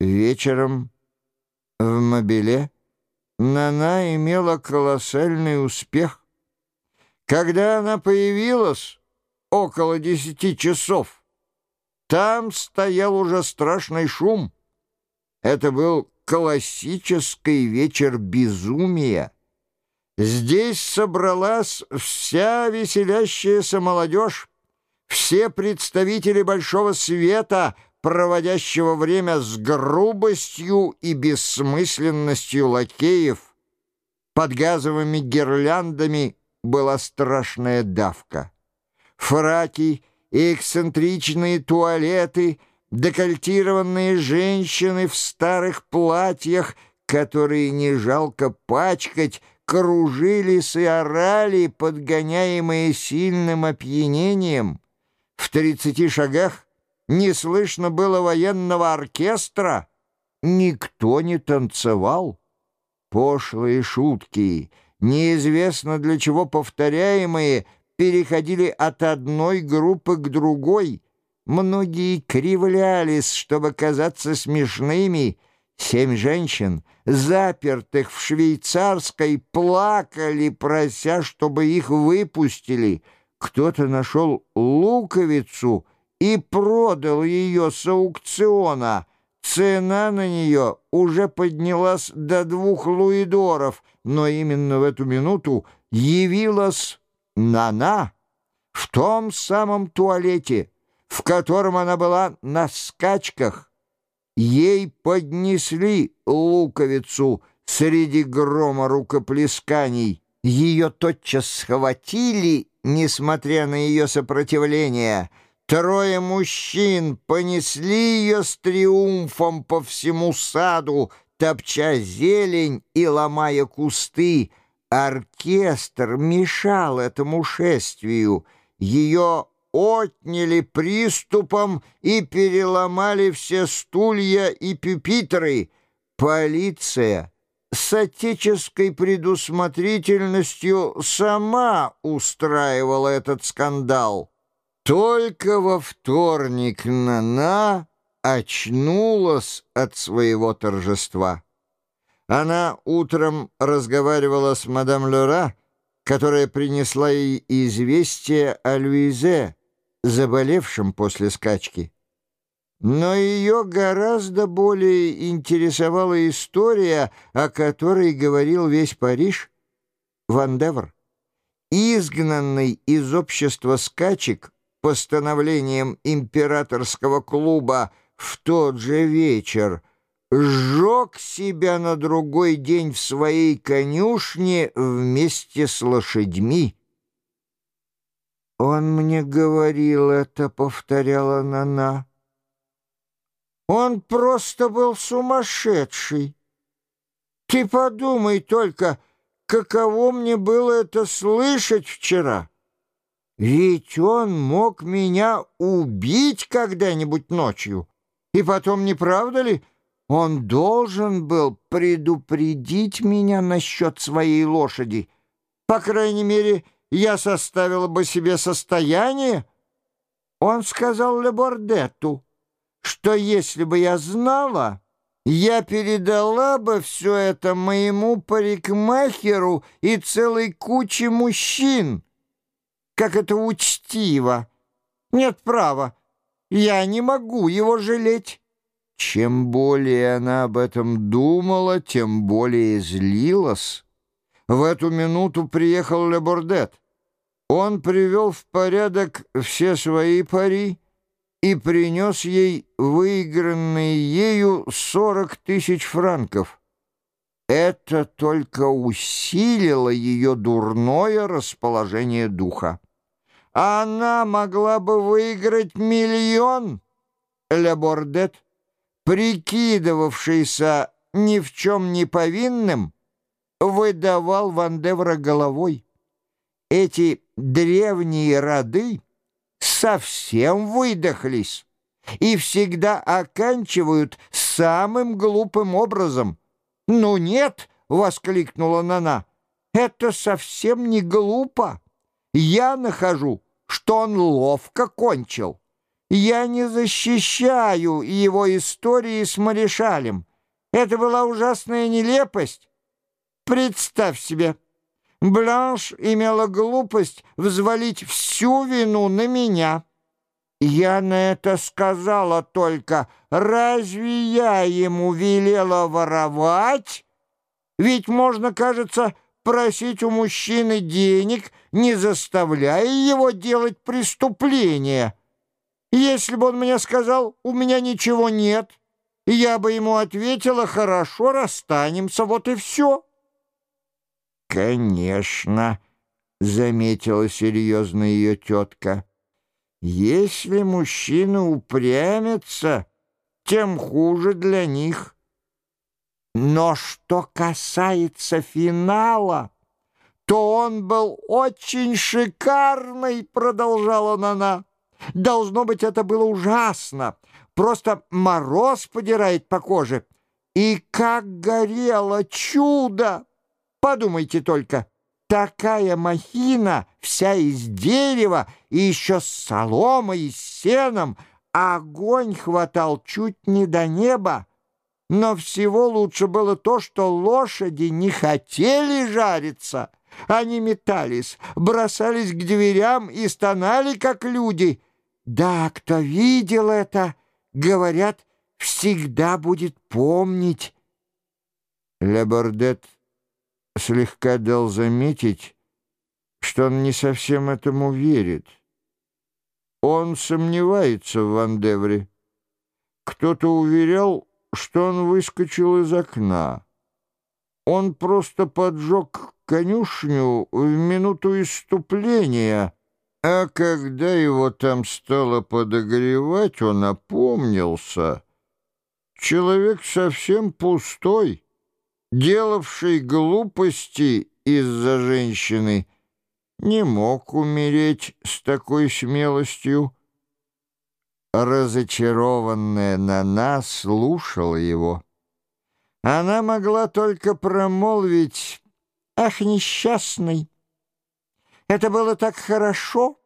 Вечером в Мобиле Нана имела колоссальный успех. Когда она появилась около десяти часов, там стоял уже страшный шум. Это был классический вечер безумия. Здесь собралась вся веселящаяся молодежь, все представители большого света — проводящего время с грубостью и бессмысленностью лакеев. Под газовыми гирляндами была страшная давка. Фраки и эксцентричные туалеты, декольтированные женщины в старых платьях, которые не жалко пачкать, кружились и орали, подгоняемые сильным опьянением. В тридцати шагах не слышно было военного оркестра, никто не танцевал. Пошлые шутки, неизвестно для чего повторяемые, переходили от одной группы к другой. Многие кривлялись, чтобы казаться смешными. Семь женщин, запертых в швейцарской, плакали, прося, чтобы их выпустили. Кто-то нашел луковицу — и продал ее с аукциона. Цена на нее уже поднялась до двух луидоров, но именно в эту минуту явилась Нана в том самом туалете, в котором она была на скачках. Ей поднесли луковицу среди грома рукоплесканий. Ее тотчас схватили, несмотря на ее сопротивление — Трое мужчин понесли ее с триумфом по всему саду, топча зелень и ломая кусты. Оркестр мешал этому шествию. Ее отняли приступом и переломали все стулья и пюпитры. Полиция с отеческой предусмотрительностью сама устраивала этот скандал. Только во вторник Нана очнулась от своего торжества. Она утром разговаривала с мадам Лера, которая принесла ей известие о Луизе, заболевшем после скачки. Но ее гораздо более интересовала история, о которой говорил весь Париж, Вандевр. Изгнанный из общества скачек, постановлением императорского клуба в тот же вечер сжег себя на другой день в своей конюшне вместе с лошадьми. «Он мне говорил это», — повторяла Нана. «Он просто был сумасшедший. Ты подумай только, каково мне было это слышать вчера». Ведь он мог меня убить когда-нибудь ночью. И потом, не правда ли, он должен был предупредить меня насчет своей лошади. По крайней мере, я составила бы себе состояние. Он сказал Лебордету, что если бы я знала, я передала бы все это моему парикмахеру и целой куче мужчин, как это учтиво. Нет права, я не могу его жалеть». Чем более она об этом думала, тем более злилась. В эту минуту приехал Лебордет. Он привел в порядок все свои пари и принес ей выигранные ею сорок тысяч франков. Это только усилило ее дурное расположение духа. Она могла бы выиграть миллион. Лебордет, прикидывавшийся ни в чем не повинным, выдавал Вандевра головой. Эти древние роды совсем выдохлись и всегда оканчивают самым глупым образом. «Ну нет!» — воскликнула Нана. «Это совсем не глупо. Я нахожу, что он ловко кончил. Я не защищаю его истории с Маришалем. Это была ужасная нелепость. Представь себе, Бланш имела глупость взвалить всю вину на меня. Я на это сказала только, разве я ему велела воровать? Ведь можно, кажется, просить у мужчины денег, не заставляя его делать преступление. Если бы он мне сказал, у меня ничего нет, я бы ему ответила, хорошо, расстанемся, вот и все. «Конечно», — заметила серьезно ее тетка, «если мужчины упрямятся, тем хуже для них». Но что касается финала, то он был очень шикарный, продолжала она. Должно быть, это было ужасно. Просто мороз подирает по коже. И как горело чудо! Подумайте только, такая махина, вся из дерева, и еще с соломой и с сеном, огонь хватал чуть не до неба. Но всего лучше было то, что лошади не хотели жариться. Они метались, бросались к дверям и стонали, как люди. Да, кто видел это, говорят, всегда будет помнить. Лебордет слегка дал заметить, что он не совсем этому верит. Он сомневается в Вандевре. Кто-то уверял, что он выскочил из окна. Он просто поджег конюшню в минуту иступления, а когда его там стало подогревать, он опомнился. Человек совсем пустой, делавший глупости из-за женщины, не мог умереть с такой смелостью разочарованная Нана слушала его. Она могла только промолвить «Ах, несчастный! Это было так хорошо!»